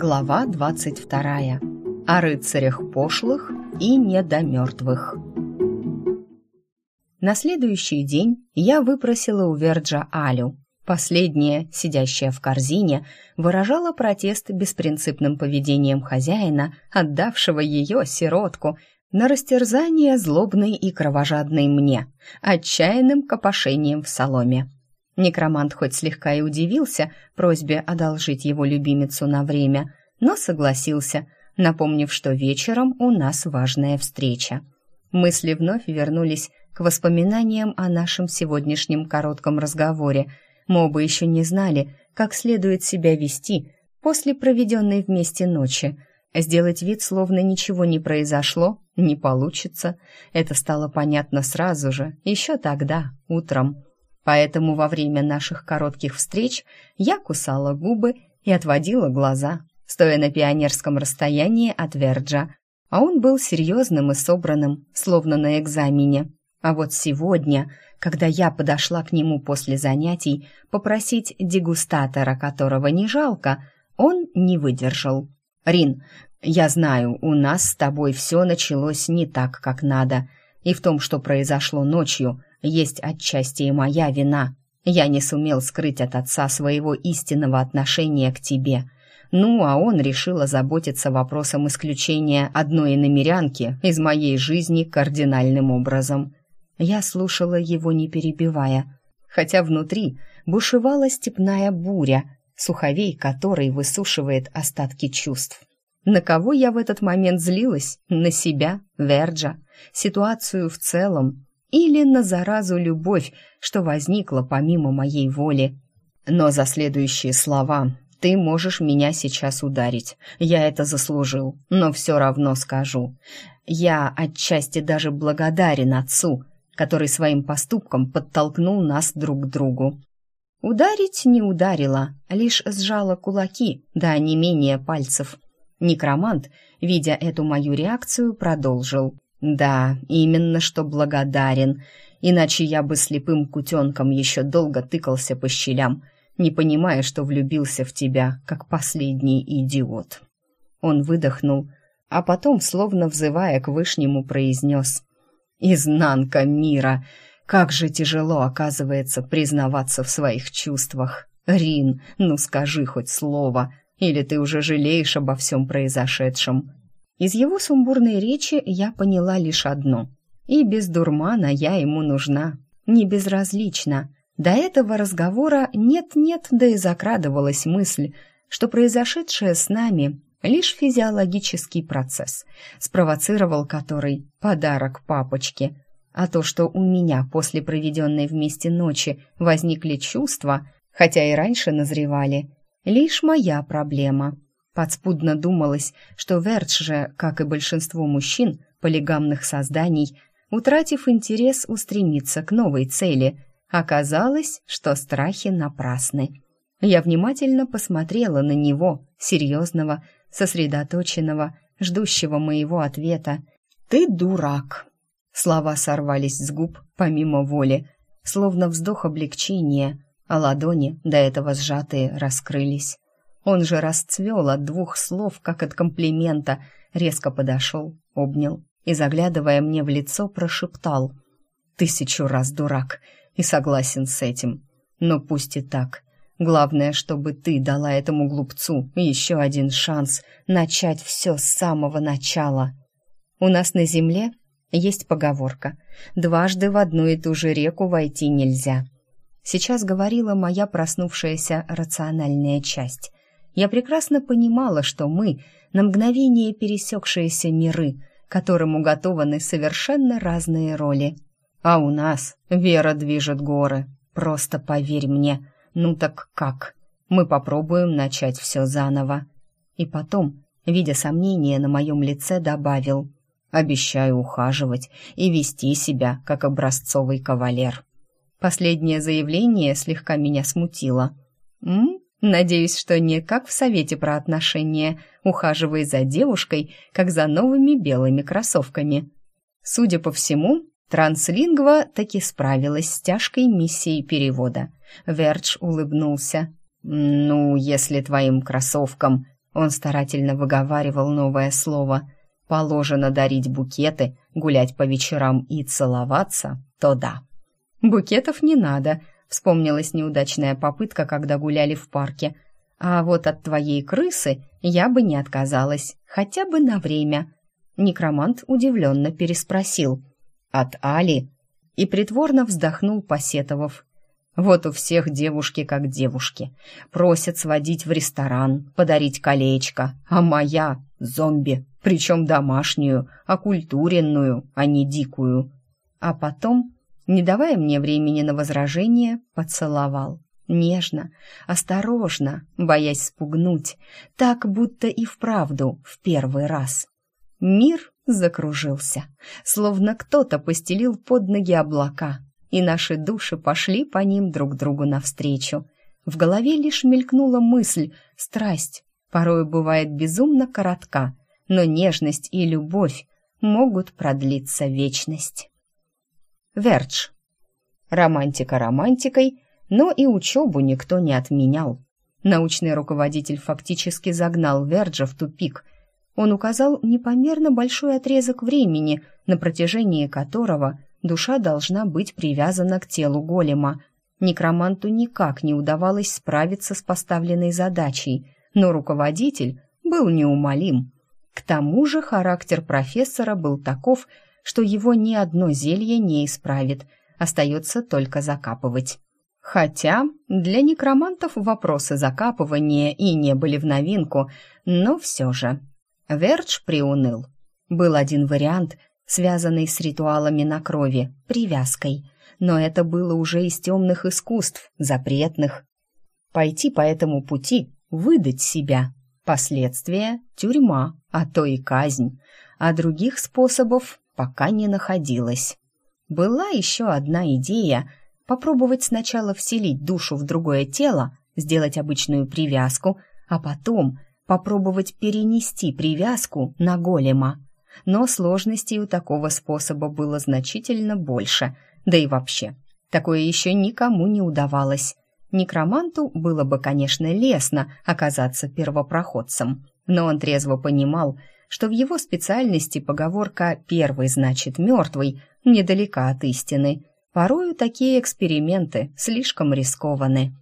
Глава 22. О рыцарях пошлых и недомертвых. На следующий день я выпросила у Верджа Алю. Последняя, сидящая в корзине, выражала протест беспринципным поведением хозяина, отдавшего ее, сиротку, на растерзание злобной и кровожадной мне, отчаянным копошением в соломе. Некромант хоть слегка и удивился просьбе одолжить его любимицу на время, но согласился, напомнив, что вечером у нас важная встреча. Мысли вновь вернулись к воспоминаниям о нашем сегодняшнем коротком разговоре. Мы оба еще не знали, как следует себя вести после проведенной вместе ночи. Сделать вид, словно ничего не произошло, не получится. Это стало понятно сразу же, еще тогда, утром. Поэтому во время наших коротких встреч я кусала губы и отводила глаза, стоя на пионерском расстоянии от Верджа. А он был серьезным и собранным, словно на экзамене. А вот сегодня, когда я подошла к нему после занятий попросить дегустатора, которого не жалко, он не выдержал. «Рин, я знаю, у нас с тобой все началось не так, как надо, и в том, что произошло ночью, есть отчасти и моя вина. Я не сумел скрыть от отца своего истинного отношения к тебе. Ну, а он решил озаботиться вопросом исключения одной иномерянки из моей жизни кардинальным образом. Я слушала его, не перебивая, хотя внутри бушевала степная буря, суховей которой высушивает остатки чувств. На кого я в этот момент злилась? На себя, Верджа, ситуацию в целом или на заразу любовь, что возникла помимо моей воли. Но за следующие слова ты можешь меня сейчас ударить. Я это заслужил, но все равно скажу. Я отчасти даже благодарен отцу, который своим поступком подтолкнул нас друг к другу. Ударить не ударила, лишь сжала кулаки да не менее пальцев. Некромант, видя эту мою реакцию, продолжил. «Да, именно что благодарен, иначе я бы слепым кутенком еще долго тыкался по щелям, не понимая, что влюбился в тебя, как последний идиот». Он выдохнул, а потом, словно взывая к Вышнему, произнес «Изнанка мира! Как же тяжело, оказывается, признаваться в своих чувствах! Рин, ну скажи хоть слово, или ты уже жалеешь обо всем произошедшем?» Из его сумбурной речи я поняла лишь одно. И без дурмана я ему нужна, не безразлична. До этого разговора нет-нет, да и закрадывалась мысль, что произошедшее с нами — лишь физиологический процесс, спровоцировал который подарок папочке. А то, что у меня после проведенной вместе ночи возникли чувства, хотя и раньше назревали, лишь моя проблема — Подспудно думалось, что Вердж же, как и большинство мужчин, полигамных созданий, утратив интерес, устремится к новой цели. Оказалось, что страхи напрасны. Я внимательно посмотрела на него, серьезного, сосредоточенного, ждущего моего ответа. «Ты дурак!» Слова сорвались с губ помимо воли, словно вздох облегчения, а ладони, до этого сжатые, раскрылись. Он же расцвел от двух слов, как от комплимента, резко подошел, обнял и, заглядывая мне в лицо, прошептал «Тысячу раз дурак и согласен с этим. Но пусть и так. Главное, чтобы ты дала этому глупцу еще один шанс начать все с самого начала. У нас на земле есть поговорка «Дважды в одну и ту же реку войти нельзя». Сейчас говорила моя проснувшаяся рациональная часть я прекрасно понимала, что мы — на мгновение пересекшиеся миры, которым уготованы совершенно разные роли. А у нас вера движет горы. Просто поверь мне. Ну так как? Мы попробуем начать все заново. И потом, видя сомнение на моем лице, добавил «Обещаю ухаживать и вести себя, как образцовый кавалер». Последнее заявление слегка меня смутило. «М? Надеюсь, что не как в совете про отношения, ухаживай за девушкой, как за новыми белыми кроссовками. Судя по всему, транслингва таки справилась с тяжкой миссией перевода. Вердж улыбнулся. «Ну, если твоим кроссовкам...» Он старательно выговаривал новое слово. Положено дарить букеты, гулять по вечерам и целоваться, то да. Букетов не надо, вспомнилась неудачная попытка, когда гуляли в парке. А вот от твоей крысы я бы не отказалась, хотя бы на время. Некромант удивленно переспросил. От Али? И притворно вздохнул, посетовав. Вот у всех девушки как девушки. Просят сводить в ресторан, подарить колечко. А моя — зомби, причем домашнюю, окультуренную, а не дикую. А потом, не давая мне времени на возражение, поцеловал. Нежно, осторожно, боясь спугнуть, так будто и вправду в первый раз. Мир закружился, словно кто-то постелил под ноги облака, и наши души пошли по ним друг другу навстречу. В голове лишь мелькнула мысль «страсть». Порою бывает безумно коротка, но нежность и любовь могут продлиться вечность. Вердж. Романтика романтикой, но и учебу никто не отменял. Научный руководитель фактически загнал Верджа в тупик. Он указал непомерно большой отрезок времени, на протяжении которого душа должна быть привязана к телу голема. Некроманту никак не удавалось справиться с поставленной задачей, но руководитель был неумолим. К тому же характер профессора был таков, что его ни одно зелье не исправит, остается только закапывать. Хотя для некромантов вопросы закапывания и не были в новинку, но все же. Вердж приуныл. Был один вариант, связанный с ритуалами на крови, привязкой. Но это было уже из темных искусств, запретных. Пойти по этому пути, выдать себя. Последствия — тюрьма, а то и казнь. А других способов пока не находилось. Была еще одна идея — попробовать сначала вселить душу в другое тело, сделать обычную привязку, а потом попробовать перенести привязку на голема но сложностей у такого способа было значительно больше, да и вообще. Такое еще никому не удавалось. Некроманту было бы, конечно, лестно оказаться первопроходцем, но он трезво понимал, что в его специальности поговорка «первый значит мертвый» недалека от истины. Порою такие эксперименты слишком рискованы.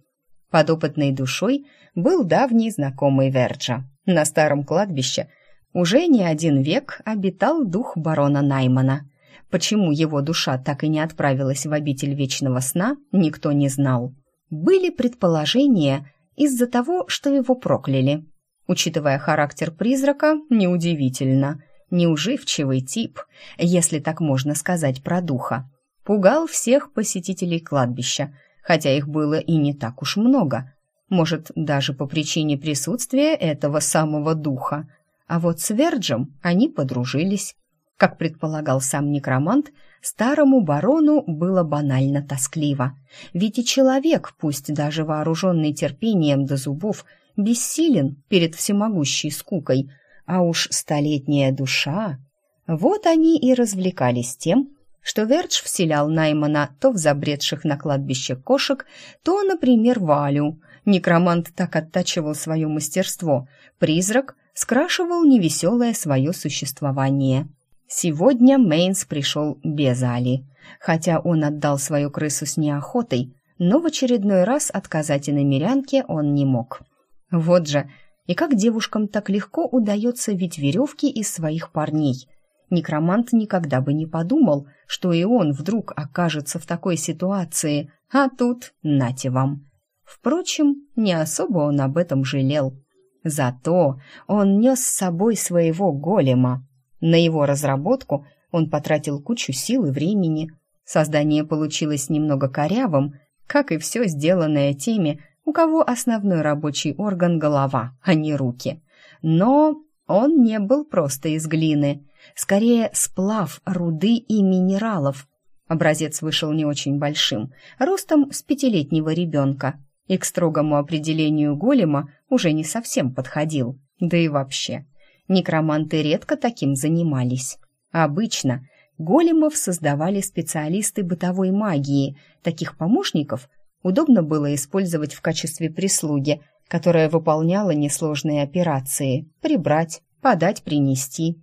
Подопытной душой был давний знакомый Верджа. На старом кладбище уже не один век обитал дух барона Наймана. Почему его душа так и не отправилась в обитель вечного сна, никто не знал. Были предположения из-за того, что его прокляли. Учитывая характер призрака, неудивительно. Неуживчивый тип, если так можно сказать про духа. Пугал всех посетителей кладбища, хотя их было и не так уж много. Может, даже по причине присутствия этого самого духа – а вот с Верджем они подружились. Как предполагал сам некромант, старому барону было банально тоскливо. Ведь и человек, пусть даже вооруженный терпением до зубов, бессилен перед всемогущей скукой, а уж столетняя душа... Вот они и развлекались тем, что Вердж вселял Наймана то в забредших на кладбище кошек, то, например, Валю. Некромант так оттачивал свое мастерство. Призрак скрашивал невеселое свое существование. Сегодня Мейнс пришел без Али, хотя он отдал свою крысу с неохотой, но в очередной раз отказать иномерянке он не мог. Вот же, и как девушкам так легко удается ведь веревки из своих парней. Некромант никогда бы не подумал, что и он вдруг окажется в такой ситуации, а тут нате вам. Впрочем, не особо он об этом жалел. Зато он нес с собой своего голема. На его разработку он потратил кучу сил и времени. Создание получилось немного корявым, как и все сделанное теми, у кого основной рабочий орган — голова, а не руки. Но он не был просто из глины, скорее сплав руды и минералов. Образец вышел не очень большим, ростом с пятилетнего ребенка — и к строгому определению голема уже не совсем подходил. Да и вообще, некроманты редко таким занимались. Обычно големов создавали специалисты бытовой магии. Таких помощников удобно было использовать в качестве прислуги, которая выполняла несложные операции – прибрать, подать, принести.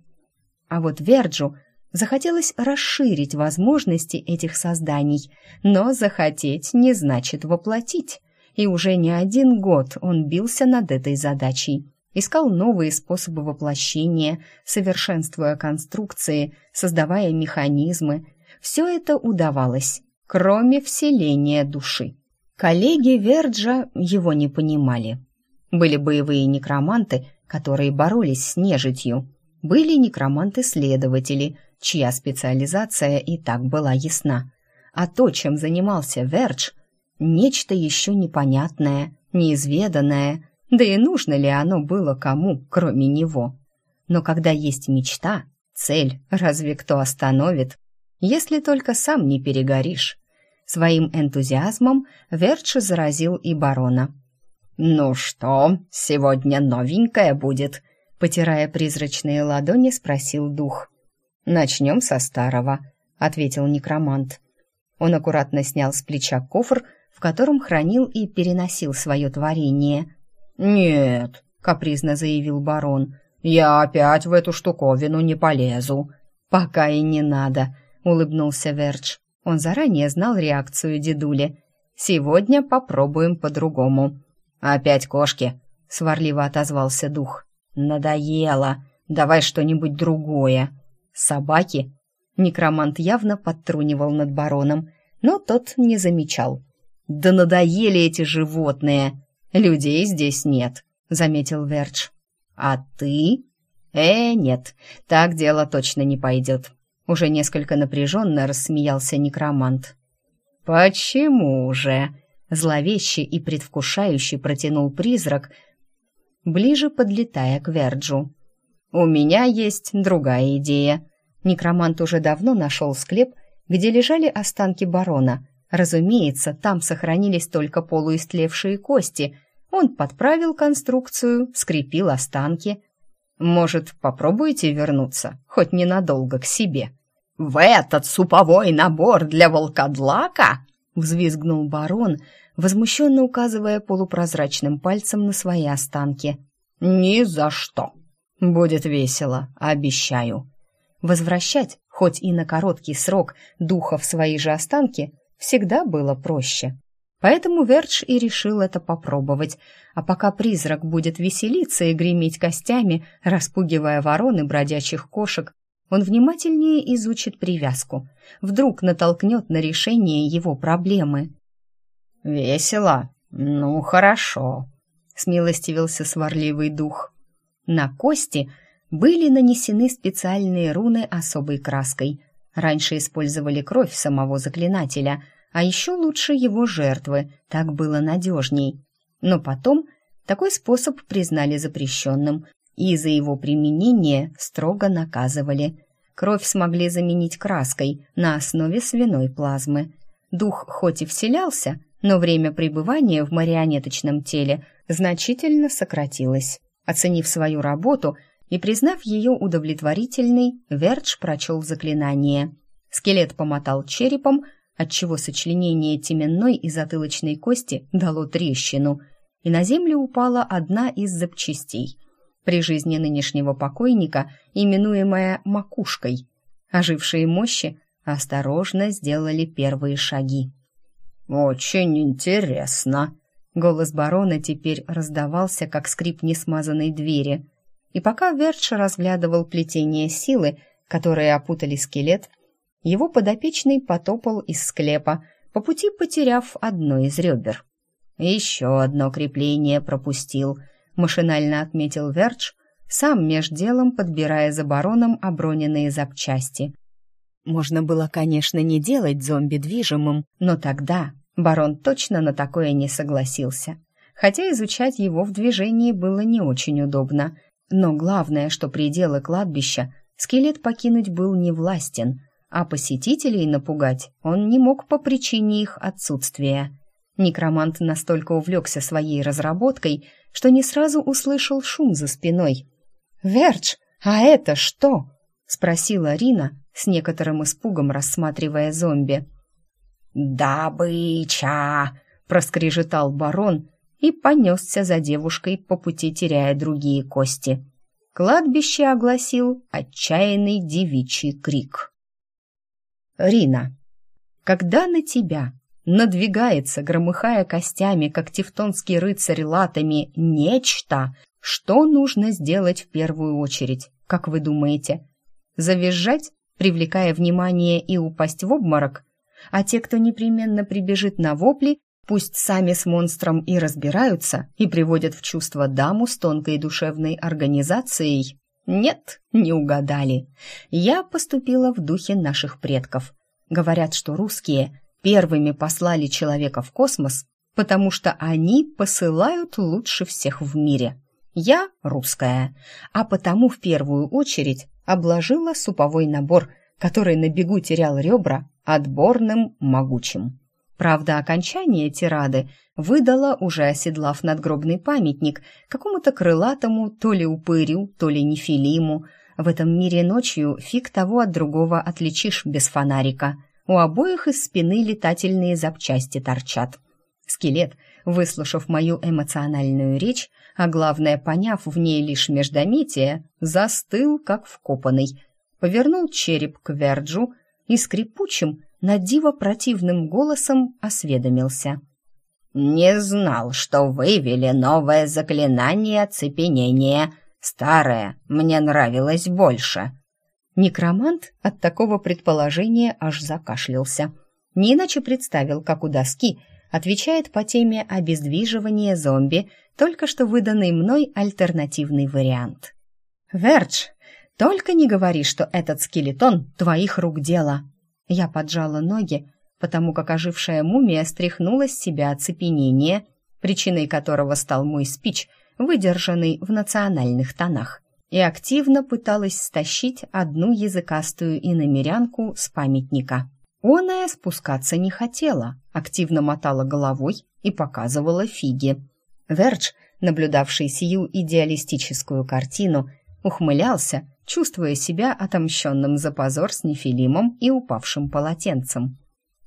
А вот Верджу захотелось расширить возможности этих созданий, но захотеть не значит воплотить. И уже не один год он бился над этой задачей. Искал новые способы воплощения, совершенствуя конструкции, создавая механизмы. Все это удавалось, кроме вселения души. Коллеги Верджа его не понимали. Были боевые некроманты, которые боролись с нежитью. Были некроманты-следователи, чья специализация и так была ясна. А то, чем занимался Вердж, нечто еще непонятное, неизведанное, да и нужно ли оно было кому, кроме него. Но когда есть мечта, цель, разве кто остановит, если только сам не перегоришь? Своим энтузиазмом Верч заразил и барона. «Ну что, сегодня новенькое будет?» Потирая призрачные ладони, спросил дух. «Начнем со старого», — ответил некромант. Он аккуратно снял с плеча кофр, в котором хранил и переносил свое творение. «Нет», — капризно заявил барон, — «я опять в эту штуковину не полезу». «Пока и не надо», — улыбнулся Вердж. Он заранее знал реакцию дедули. «Сегодня попробуем по-другому». «Опять кошки», — сварливо отозвался дух. «Надоело. Давай что-нибудь другое». «Собаки?» Некромант явно подтрунивал над бароном, но тот не замечал. «Да надоели эти животные! Людей здесь нет», — заметил Вердж. «А ты?» «Э, нет, так дело точно не пойдет. Уже несколько напряженно рассмеялся некромант. «Почему же?» Зловеще и предвкушающе протянул призрак, ближе подлетая к Верджу. «У меня есть другая идея». Некромант уже давно нашел склеп, где лежали останки барона. Разумеется, там сохранились только полуистлевшие кости. Он подправил конструкцию, скрепил останки, может, попробуете вернуться, хоть ненадолго, к себе?» «В этот суповой набор для волкодлака?» — взвизгнул барон, возмущенно указывая полупрозрачным пальцем на свои останки. «Ни за что! Будет весело, обещаю!» Возвращать, хоть и на короткий срок, духа в свои же останки всегда было проще. Поэтому Вердж и решил это попробовать. А пока призрак будет веселиться и греметь костями, распугивая ворон и бродячих кошек, он внимательнее изучит привязку. Вдруг натолкнет на решение его проблемы. «Весело? Ну, хорошо», — смилостивился сварливый дух. На кости были нанесены специальные руны особой краской. Раньше использовали кровь самого заклинателя — а еще лучше его жертвы, так было надежней. Но потом такой способ признали запрещенным, и за его применение строго наказывали. Кровь смогли заменить краской на основе свиной плазмы. Дух хоть и вселялся, но время пребывания в марионеточном теле значительно сократилось. Оценив свою работу и признав ее удовлетворительной, Вердж прочел заклинание. Скелет помотал черепом, отчего сочленение теменной и затылочной кости дало трещину, и на землю упала одна из запчастей. При жизни нынешнего покойника, именуемая макушкой, ожившие мощи осторожно сделали первые шаги. «Очень интересно!» Голос барона теперь раздавался, как скрип несмазанной двери. И пока Вердж разглядывал плетение силы, которые опутали скелет, его подопечный потопал из склепа, по пути потеряв одно из ребер. «Еще одно крепление пропустил», — машинально отметил Вердж, сам меж делом подбирая за бароном оброненные запчасти. Можно было, конечно, не делать зомби движимым, но тогда барон точно на такое не согласился. Хотя изучать его в движении было не очень удобно. Но главное, что пределы кладбища скелет покинуть был не властен — а посетителей напугать он не мог по причине их отсутствия. Некромант настолько увлекся своей разработкой, что не сразу услышал шум за спиной. «Вердж, а это что?» — спросила Рина, с некоторым испугом рассматривая зомби. «Добыча!» — проскрежетал барон и понесся за девушкой, по пути теряя другие кости. Кладбище огласил отчаянный девичий крик. Рина. Когда на тебя надвигается, громыхая костями, как тевтонский рыцарь латами, нечто, что нужно сделать в первую очередь, как вы думаете? Завизжать, привлекая внимание и упасть в обморок? А те, кто непременно прибежит на вопли, пусть сами с монстром и разбираются, и приводят в чувство даму с тонкой душевной организацией? Нет, не угадали. Я поступила в духе наших предков. Говорят, что русские первыми послали человека в космос, потому что они посылают лучше всех в мире. Я русская, а потому в первую очередь обложила суповой набор, который на бегу терял ребра отборным могучим. Правда, окончание тирады выдала, уже оседлав надгробный памятник, какому-то крылатому то ли упырю, то ли нефилиму. В этом мире ночью фиг того от другого отличишь без фонарика. У обоих из спины летательные запчасти торчат. Скелет, выслушав мою эмоциональную речь, а главное, поняв в ней лишь междометие, застыл, как вкопанный, повернул череп к Верджу и скрипучим, надиво противным голосом осведомился. «Не знал, что вывели новое заклинание оцепенения. Старое мне нравилось больше». Некромант от такого предположения аж закашлялся. Не иначе представил, как у доски отвечает по теме обездвиживания зомби только что выданный мной альтернативный вариант. «Вердж, только не говори, что этот скелетон твоих рук дело!» Я поджала ноги, потому как ожившая мумия стряхнула с себя оцепенение, причиной которого стал мой спич, выдержанный в национальных тонах, и активно пыталась стащить одну языкастую иномерянку с памятника. Оная спускаться не хотела, активно мотала головой и показывала фиги. Вердж, наблюдавший сию идеалистическую картину, ухмылялся, чувствуя себя отомщенным за позор с нефилимом и упавшим полотенцем.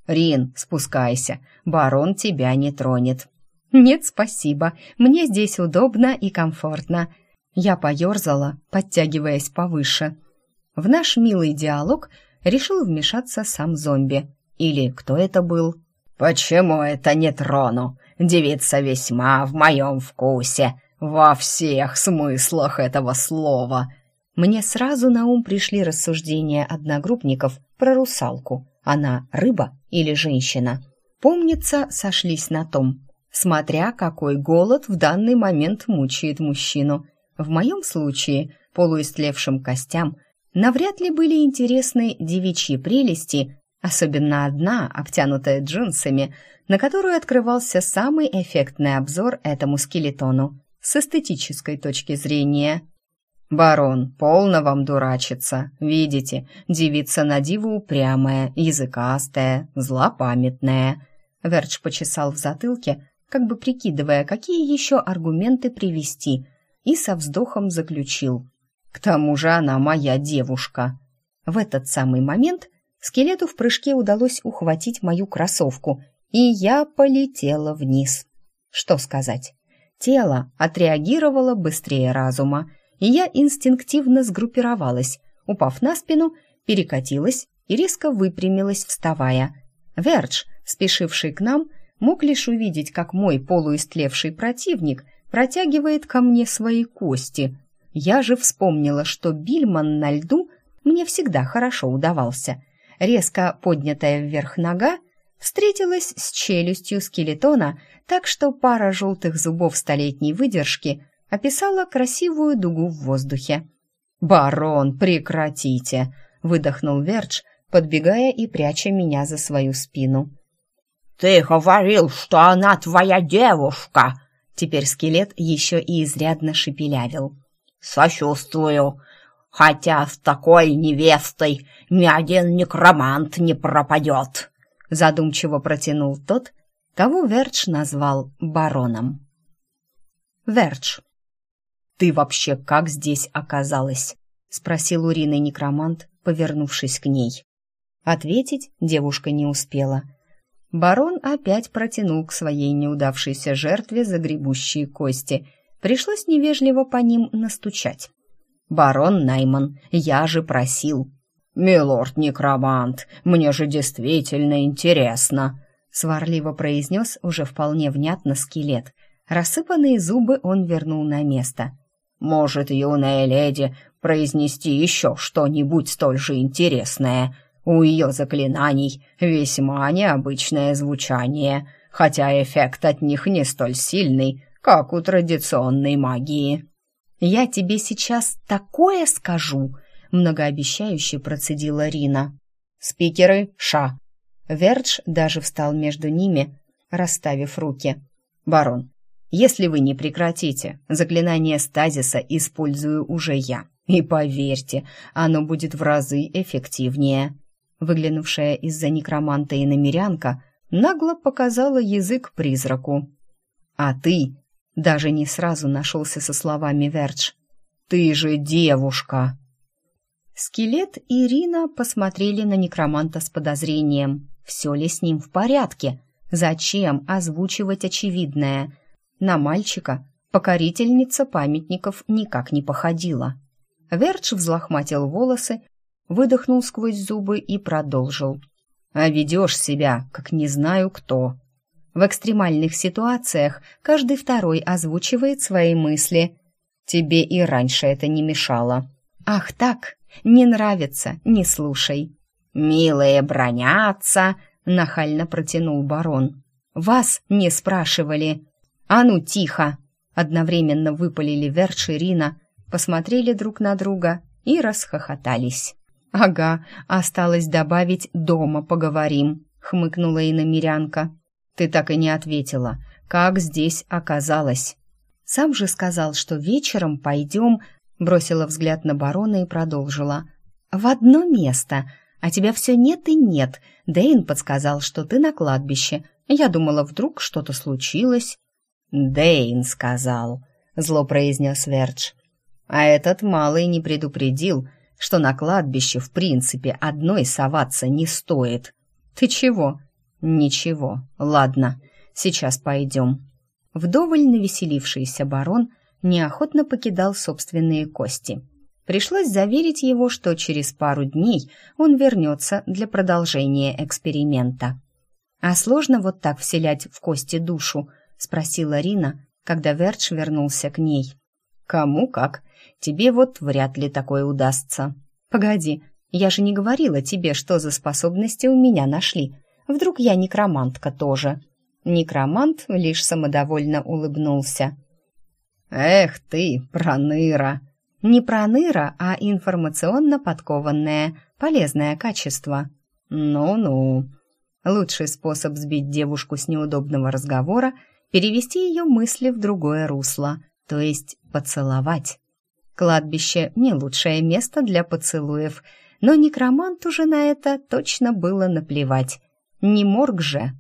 «Рин, спускайся, барон тебя не тронет». «Нет, спасибо, мне здесь удобно и комфортно». Я поерзала, подтягиваясь повыше. В наш милый диалог решил вмешаться сам зомби. Или кто это был? «Почему это не трону? Девица весьма в моем вкусе, во всех смыслах этого слова». Мне сразу на ум пришли рассуждения одногруппников про русалку. Она рыба или женщина? Помнится, сошлись на том, смотря какой голод в данный момент мучает мужчину. В моем случае полуистлевшим костям навряд ли были интересны девичьи прелести, особенно одна, обтянутая джинсами, на которую открывался самый эффектный обзор этому скелетону с эстетической точки зрения. «Барон, полно вам дурачиться. Видите, девица на диву упрямая, языкастая, злопамятная». Вердж почесал в затылке, как бы прикидывая, какие еще аргументы привести, и со вздохом заключил. «К тому же она моя девушка». В этот самый момент скелету в прыжке удалось ухватить мою кроссовку — и я полетела вниз. Что сказать? Тело отреагировало быстрее разума, и я инстинктивно сгруппировалась, упав на спину, перекатилась и резко выпрямилась, вставая. Вердж, спешивший к нам, мог лишь увидеть, как мой полуистлевший противник протягивает ко мне свои кости. Я же вспомнила, что Бильман на льду мне всегда хорошо удавался. Резко поднятая вверх нога встретилась с челюстью скелетона, так что пара желтых зубов столетней выдержки описала красивую дугу в воздухе. «Барон, прекратите!» — выдохнул Вердж, подбегая и пряча меня за свою спину. «Ты говорил, что она твоя девушка!» Теперь скелет еще и изрядно шепелявил. «Сочувствую, хотя с такой невестой ни один некромант не пропадет!» задумчиво протянул тот, кого Вердж назвал бароном. Вердж. «Ты вообще как здесь оказалась?» — спросил Урина некромант, повернувшись к ней. Ответить девушка не успела. Барон опять протянул к своей неудавшейся жертве загребущие кости. Пришлось невежливо по ним настучать. «Барон Найман, я же просил». «Милорд-некромант, мне же действительно интересно», — сварливо произнес уже вполне внятно скелет. Рассыпанные зубы он вернул на место. «Может, юная леди произнести еще что-нибудь столь же интересное?» У ее заклинаний весьма необычное звучание, хотя эффект от них не столь сильный, как у традиционной магии. «Я тебе сейчас такое скажу!» — многообещающе процедила Рина. «Спикеры, ша!» Вердж даже встал между ними, расставив руки. «Барон, если вы не прекратите, заклинание стазиса использую уже я. И поверьте, оно будет в разы эффективнее». Выглянувшая из-за некроманта и намерянка нагло показала язык призраку. «А ты...» — даже не сразу нашелся со словами Вердж. «Ты же девушка!» Скелет и Ирина посмотрели на некроманта с подозрением. Все ли с ним в порядке? Зачем озвучивать очевидное? На мальчика покорительница памятников никак не походила. Вердж взлохматил волосы выдохнул сквозь зубы и продолжил. «А ведешь себя, как не знаю кто». В экстремальных ситуациях каждый второй озвучивает свои мысли. Тебе и раньше это не мешало. «Ах так, не нравится, не слушай». «Милые бронятся», — нахально протянул барон. «Вас не спрашивали». «А ну, тихо!» Одновременно выпалили Верш и Рина, посмотрели друг на друга и расхохотались. «Ага, осталось добавить «дома поговорим», — хмыкнула и намерянка. «Ты так и не ответила, как здесь оказалось?» «Сам же сказал, что вечером пойдем», — бросила взгляд на барона и продолжила. «В одно место, а тебя все нет и нет. Дэйн подсказал, что ты на кладбище. Я думала, вдруг что-то случилось». «Дэйн сказал», — зло произнес Вердж. «А этот малый не предупредил, что на кладбище, в принципе, одной соваться не стоит. Ты чего? Ничего. Ладно, сейчас пойдем. Вдоволь навеселившийся барон неохотно покидал собственные кости. Пришлось заверить его, что через пару дней он вернется для продолжения эксперимента. «А сложно вот так вселять в кости душу?» — спросила Рина, когда Вердж вернулся к ней. «Кому как. Тебе вот вряд ли такое удастся. Погоди, я же не говорила тебе, что за способности у меня нашли. Вдруг я некромантка тоже?» Некромант лишь самодовольно улыбнулся. «Эх ты, проныра!» «Не проныра, а информационно подкованное, полезное качество». «Ну-ну». Лучший способ сбить девушку с неудобного разговора — перевести ее мысли в другое русло, то есть поцеловать. Кладбище — не лучшее место для поцелуев, но некроманту же на это точно было наплевать. Не морг же.